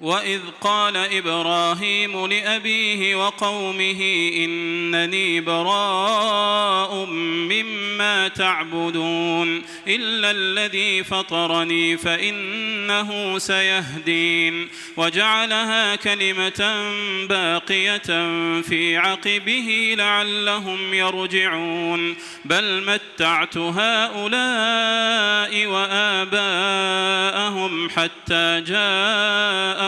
وإذ قال إبراهيم لأبيه وقومه إنني براء مما تعبدون إلا الذي فطرني فإنه سيهدين وجعلها كلمة باقية في عقبه لعلهم يرجعون بل متعت هؤلاء وآباءهم حتى جاء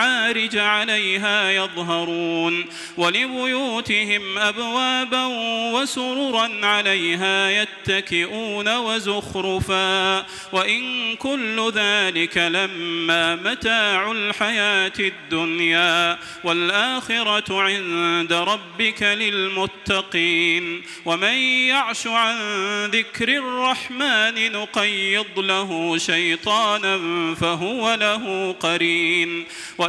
ومعارج عليها يظهرون ولبيوتهم أبوابا وسررا عليها يتكئون وزخرفا وإن كل ذلك لما متاع الحياة الدنيا والآخرة عند ربك للمتقين ومن يعش عن ذكر الرحمن نقيض له شيطانا فهو له قرين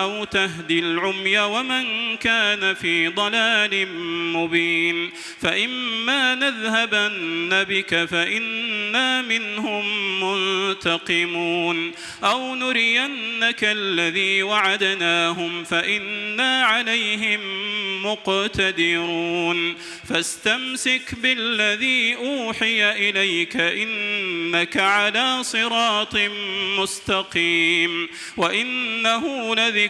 أو تهدي العمي ومن كان في ضلال مبين فإما نذهبن بك فإنا منهم منتقمون أو نرينك الذي وعدناهم فإنا عليهم مقتدرون فاستمسك بالذي أوحي إليك إنك على صراط مستقيم وإنه لذكر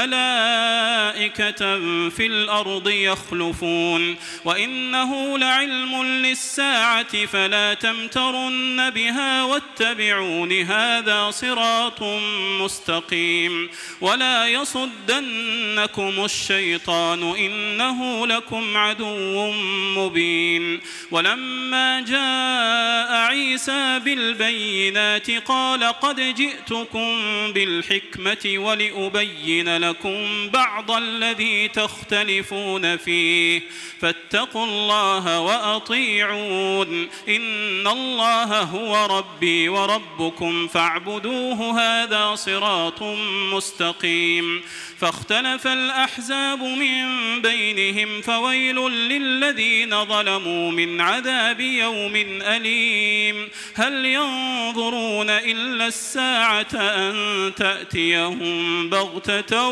ملائكة في الأرض يخلفون وإنه لعلم للساعة فلا تمترن بها واتبعون هذا صراط مستقيم ولا يصدنكم الشيطان إنه لكم عدو مبين ولما جاء عيسى بالبينات قال قد جئتكم بالحكمة ولأبين لكم بعض الذي تختلفون فيه. فاتقوا الله وأطيعون. إن الله هو ربي وربكم فاعبدوه هذا صراط مستقيم. فاختلف الأحزاب من بينهم فويل للذين ظلموا من عذاب يوم أليم. هل ينظرون إلا الساعة أن تأتيهم بغتة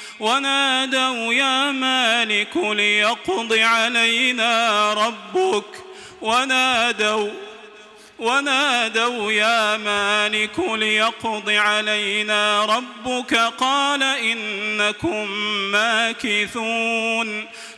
ونادوا يا مالك ليقض علينا ربك. ونادوا ونادوا يا مالك ليقض علينا ربك. قال إنكم ماكثون.